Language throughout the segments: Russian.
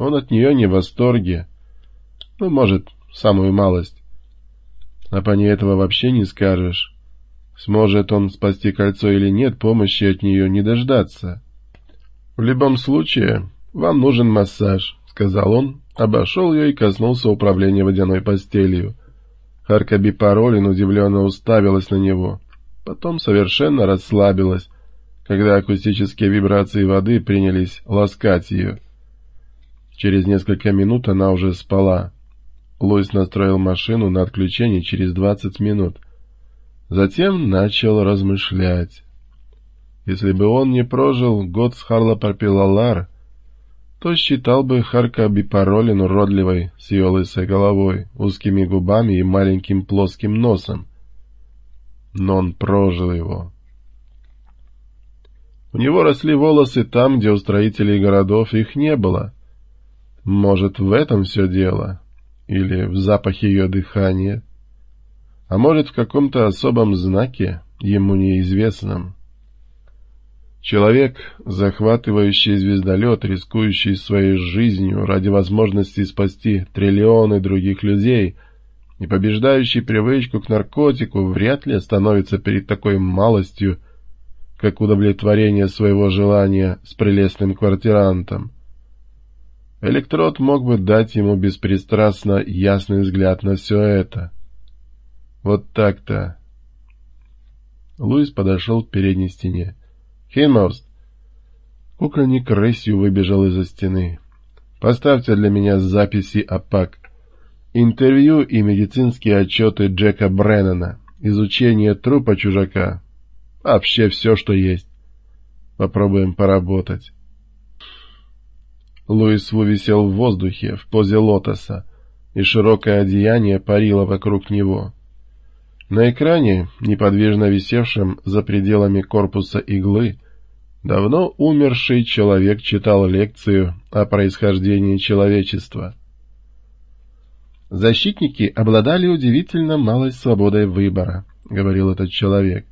Он от нее не в восторге. Ну, может, самую малость. А по ней этого вообще не скажешь. Сможет он спасти кольцо или нет, помощи от нее не дождаться. В любом случае, вам нужен массаж, — сказал он, обошел ее и коснулся управления водяной постелью. Харкаби Паролин удивленно уставилась на него. Потом совершенно расслабилась, когда акустические вибрации воды принялись ласкать ее. Через несколько минут она уже спала. Луис настроил машину на отключение через двадцать минут. Затем начал размышлять. Если бы он не прожил год с Харла Парпилалар, то считал бы Харка Бипаролин уродливой, с ее лысой головой, узкими губами и маленьким плоским носом. Но он прожил его. У него росли волосы там, где у строителей городов их не было. Может, в этом все дело? Или в запахе ее дыхания? А может, в каком-то особом знаке, ему неизвестном? Человек, захватывающий звездолет, рискующий своей жизнью ради возможности спасти триллионы других людей и побеждающий привычку к наркотику, вряд ли остановится перед такой малостью, как удовлетворение своего желания с прелестным квартирантом. Электрод мог бы дать ему беспристрастно ясный взгляд на все это. Вот так-то. Луис подошел к передней стене. «Хеймауст!» Кукольник рысью выбежал из-за стены. «Поставьте для меня записи АПАК. Интервью и медицинские отчеты Джека Бреннана. Изучение трупа чужака. Вообще все, что есть. Попробуем поработать». Луис висел в воздухе, в позе лотоса, и широкое одеяние парило вокруг него. На экране, неподвижно висевшем за пределами корпуса иглы, давно умерший человек читал лекцию о происхождении человечества. «Защитники обладали удивительно малой свободой выбора», — говорил этот человек.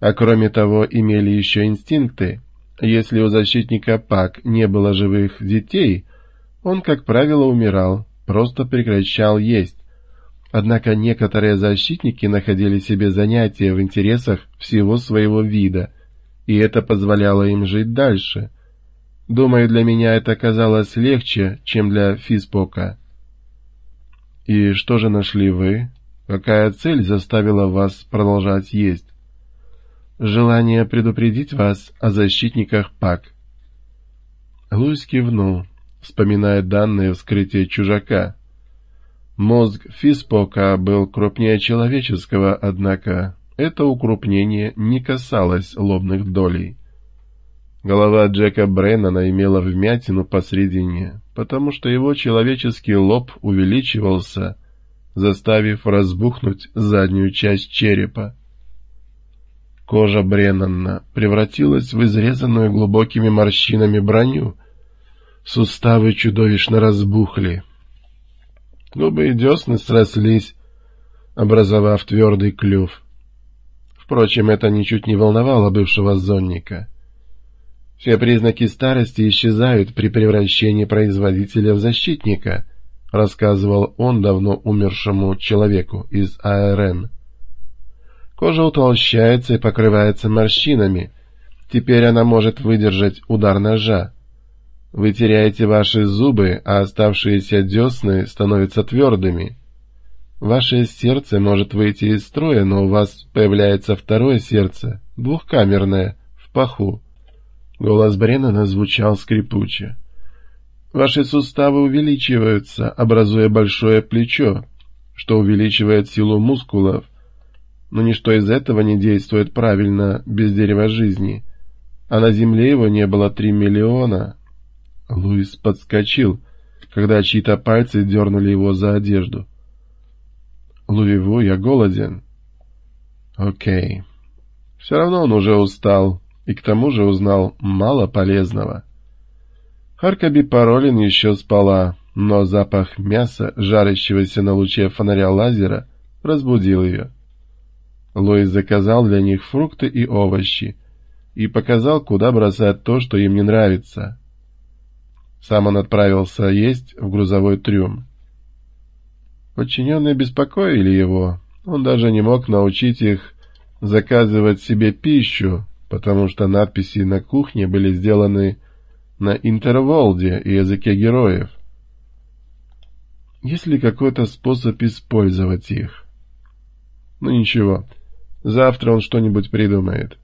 «А кроме того, имели еще инстинкты. Если у защитника ПАК не было живых детей, он, как правило, умирал, просто прекращал есть. Однако некоторые защитники находили себе занятия в интересах всего своего вида, и это позволяло им жить дальше. Думаю, для меня это казалось легче, чем для Фиспока. И что же нашли вы? Какая цель заставила вас продолжать есть? Желание предупредить вас о защитниках ПАК. Луис кивнул, вспоминая данные вскрытия чужака. Мозг Фиспока был крупнее человеческого, однако это укрупнение не касалось лобных долей. Голова Джека Бреннана имела вмятину посредине, потому что его человеческий лоб увеличивался, заставив разбухнуть заднюю часть черепа. Кожа Бреннана превратилась в изрезанную глубокими морщинами броню. Суставы чудовищно разбухли, Губы и десны срослись, образовав твердый клюв. Впрочем, это ничуть не волновало бывшего зонника. Все признаки старости исчезают при превращении производителя в защитника, рассказывал он давно умершему человеку из АРН. Кожа утолщается и покрывается морщинами. Теперь она может выдержать удар ножа. Вы теряете ваши зубы, а оставшиеся десны становятся твердыми. Ваше сердце может выйти из строя, но у вас появляется второе сердце, двухкамерное, в паху. Голос Бреннана звучал скрипуче. Ваши суставы увеличиваются, образуя большое плечо, что увеличивает силу мускулов, но ничто из этого не действует правильно без дерева жизни, а на земле его не было три миллиона, Луис подскочил, когда чьи-то пальцы дернули его за одежду. «Лувиву, я голоден». «Окей». Все равно он уже устал, и к тому же узнал мало полезного. Харкаби Паролин еще спала, но запах мяса, жарящегося на луче фонаря лазера, разбудил ее. Луис заказал для них фрукты и овощи и показал, куда бросать то, что им не нравится. Сам он отправился есть в грузовой трюм. Подчиненные беспокоили его. Он даже не мог научить их заказывать себе пищу, потому что надписи на кухне были сделаны на интерволде и языке героев. Есть ли какой-то способ использовать их? Ну ничего, завтра он что-нибудь придумает.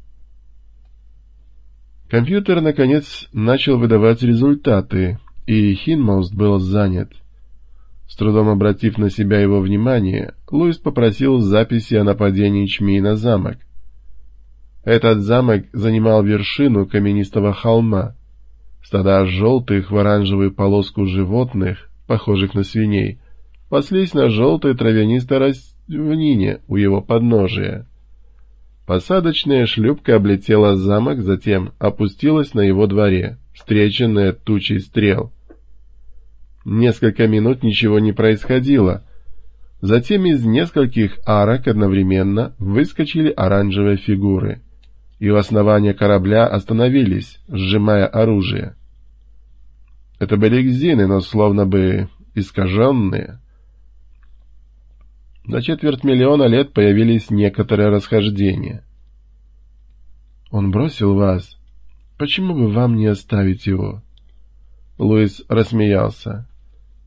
Компьютер, наконец, начал выдавать результаты, и Хинмост был занят. С трудом обратив на себя его внимание, Луис попросил записи о нападении Чми на замок. Этот замок занимал вершину каменистого холма. Стада желтых в оранжевую полоску животных, похожих на свиней, паслись на желтой травянистой равнине у его подножия. Посадочная шлюпка облетела замок, затем опустилась на его дворе, встреченная тучей стрел. Несколько минут ничего не происходило. Затем из нескольких арок одновременно выскочили оранжевые фигуры, и у основания корабля остановились, сжимая оружие. Это были гзины, но словно бы искаженные. За четверть миллиона лет появились некоторые расхождения. Он бросил вас. Почему бы вам не оставить его? Луис рассмеялся.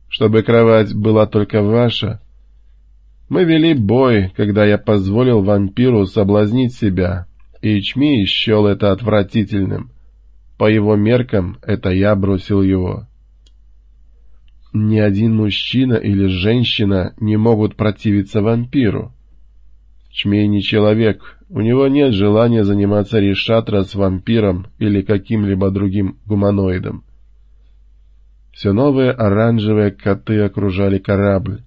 Чтобы кровать была только ваша. Мы вели бой, когда я позволил вампиру соблазнить себя, и Чми счел это отвратительным. По его меркам, это я бросил его. Ни один мужчина или женщина не могут противиться вампиру. Чмей не человек, у него нет желания заниматься решатра с вампиром или каким-либо другим гуманоидом. Все новые оранжевые коты окружали корабль.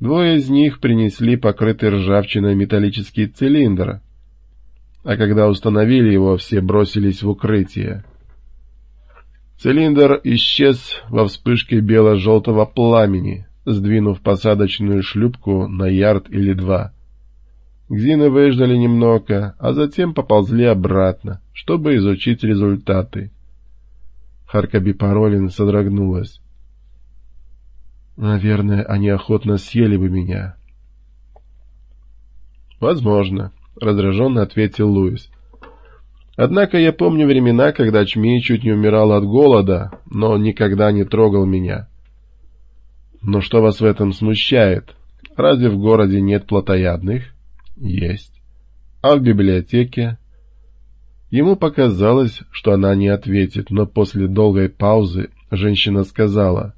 Двое из них принесли покрытый ржавчиной металлический цилиндр, а когда установили его, все бросились в укрытие. Цилиндр исчез во вспышке бело-желтого пламени, сдвинув посадочную шлюпку на ярд или два. Гзины выждали немного, а затем поползли обратно, чтобы изучить результаты. Харкаби Паролин содрогнулась. «Наверное, они охотно съели бы меня». «Возможно», — раздраженно ответил Луис. Однако я помню времена, когда Чми чуть не умирал от голода, но никогда не трогал меня. Но что вас в этом смущает? Разве в городе нет плотоядных? Есть. А в библиотеке? Ему показалось, что она не ответит, но после долгой паузы женщина сказала.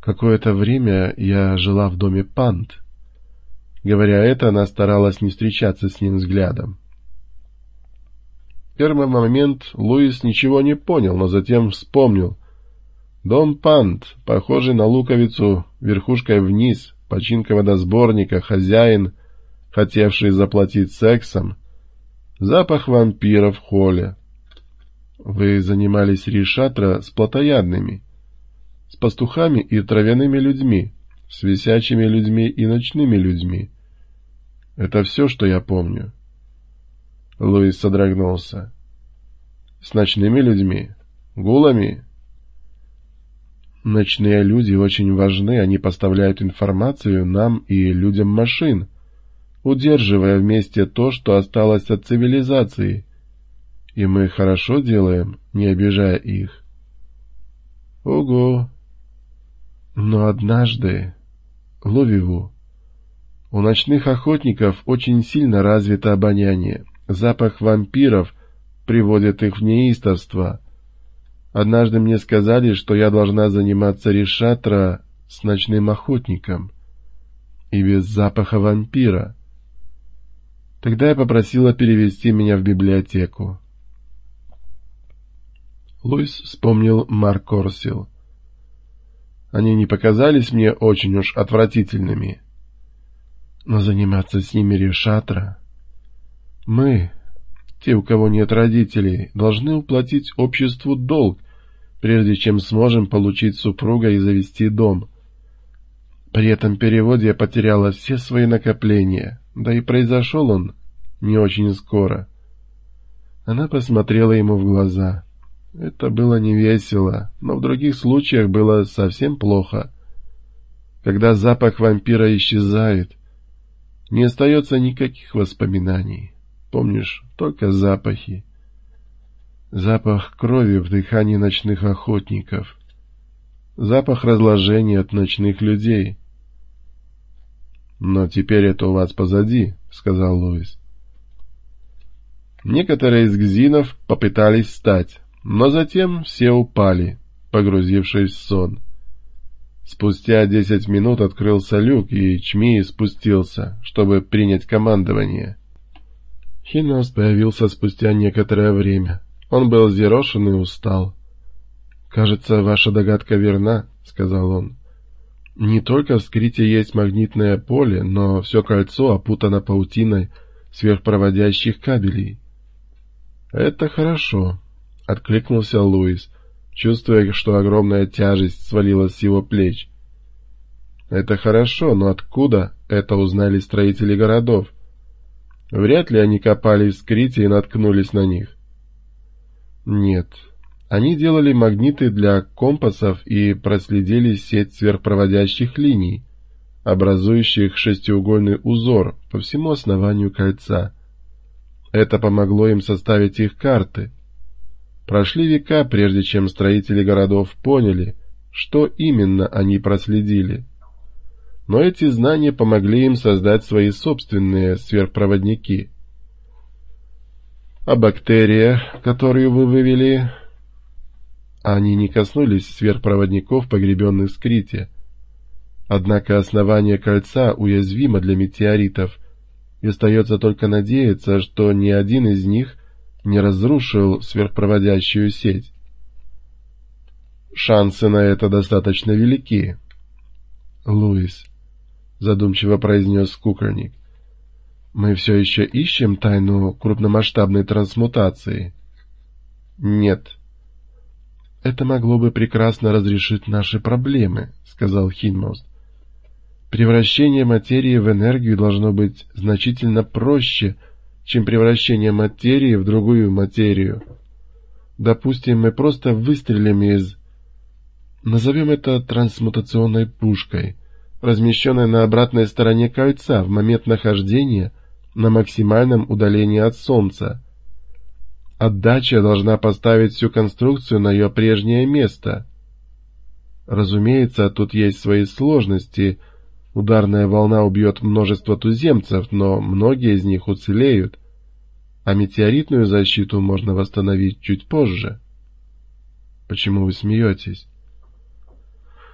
«Какое-то время я жила в доме Пант». Говоря это, она старалась не встречаться с ним взглядом. Первый момент Луис ничего не понял, но затем вспомнил. Дом Пант, похожий на луковицу, верхушкой вниз, починка водосборника, хозяин, хотевший заплатить сексом, запах вампира в холле. Вы занимались решатра с плотоядными, с пастухами и травяными людьми, с висячими людьми и ночными людьми. Это все, что я помню. Луис содрогнулся. «С ночными людьми? Гулами?» «Ночные люди очень важны, они поставляют информацию нам и людям машин, удерживая вместе то, что осталось от цивилизации, и мы хорошо делаем, не обижая их». «Ого!» «Но однажды...» Ловиву. У ночных охотников очень сильно развито обоняние. Запах вампиров приводит их в неистовство. Однажды мне сказали, что я должна заниматься решатра с ночным охотником и без запаха вампира. Тогда я попросила перевести меня в библиотеку. Луис вспомнил Марк Корсил. Они не показались мне очень уж отвратительными. Но заниматься с ними решатра... Мы, те, у кого нет родителей, должны уплатить обществу долг, прежде чем сможем получить супруга и завести дом. При этом переводе я потеряла все свои накопления, да и произошел он не очень скоро. Она посмотрела ему в глаза. Это было не весело, но в других случаях было совсем плохо. Когда запах вампира исчезает, не остается никаких воспоминаний. Помнишь только запахи. Запах крови в дыхании ночных охотников. Запах разложения от ночных людей. «Но теперь это у вас позади», — сказал Луис. Некоторые из гзинов попытались встать, но затем все упали, погрузившись в сон. Спустя десять минут открылся люк, и Чми спустился, чтобы принять командование. Хинос появился спустя некоторое время. Он был зерошен и устал. «Кажется, ваша догадка верна», — сказал он. «Не только в скрите есть магнитное поле, но все кольцо опутано паутиной сверхпроводящих кабелей». «Это хорошо», — откликнулся Луис, чувствуя, что огромная тяжесть свалилась с его плеч. «Это хорошо, но откуда это узнали строители городов? Вряд ли они копали в скрите и наткнулись на них». «Нет, они делали магниты для компасов и проследили сеть сверхпроводящих линий, образующих шестиугольный узор по всему основанию кольца». Это помогло им составить их карты. Прошли века, прежде чем строители городов поняли, что именно они проследили. Но эти знания помогли им создать свои собственные сверхпроводники. А бактерия, которую вы вывели, они не коснулись сверхпроводников, погребенных в скрите. Однако основание кольца уязвимо для метеоритов, и остается только надеяться, что ни один из них не разрушил сверхпроводящую сеть. Шансы на это достаточно велики. Луис, задумчиво произнес Кукольник, мы все еще ищем тайну крупномасштабной трансмутации? Нет. Это могло бы прекрасно разрешить наши проблемы, сказал Хинмост. Превращение материи в энергию должно быть значительно проще, чем превращение материи в другую материю. Допустим, мы просто выстрелим из... Назовем это трансмутационной пушкой, размещенной на обратной стороне кольца в момент нахождения на максимальном удалении от Солнца. Отдача должна поставить всю конструкцию на ее прежнее место. Разумеется, тут есть свои сложности — Ударная волна убьет множество туземцев, но многие из них уцелеют, а метеоритную защиту можно восстановить чуть позже. Почему вы смеетесь?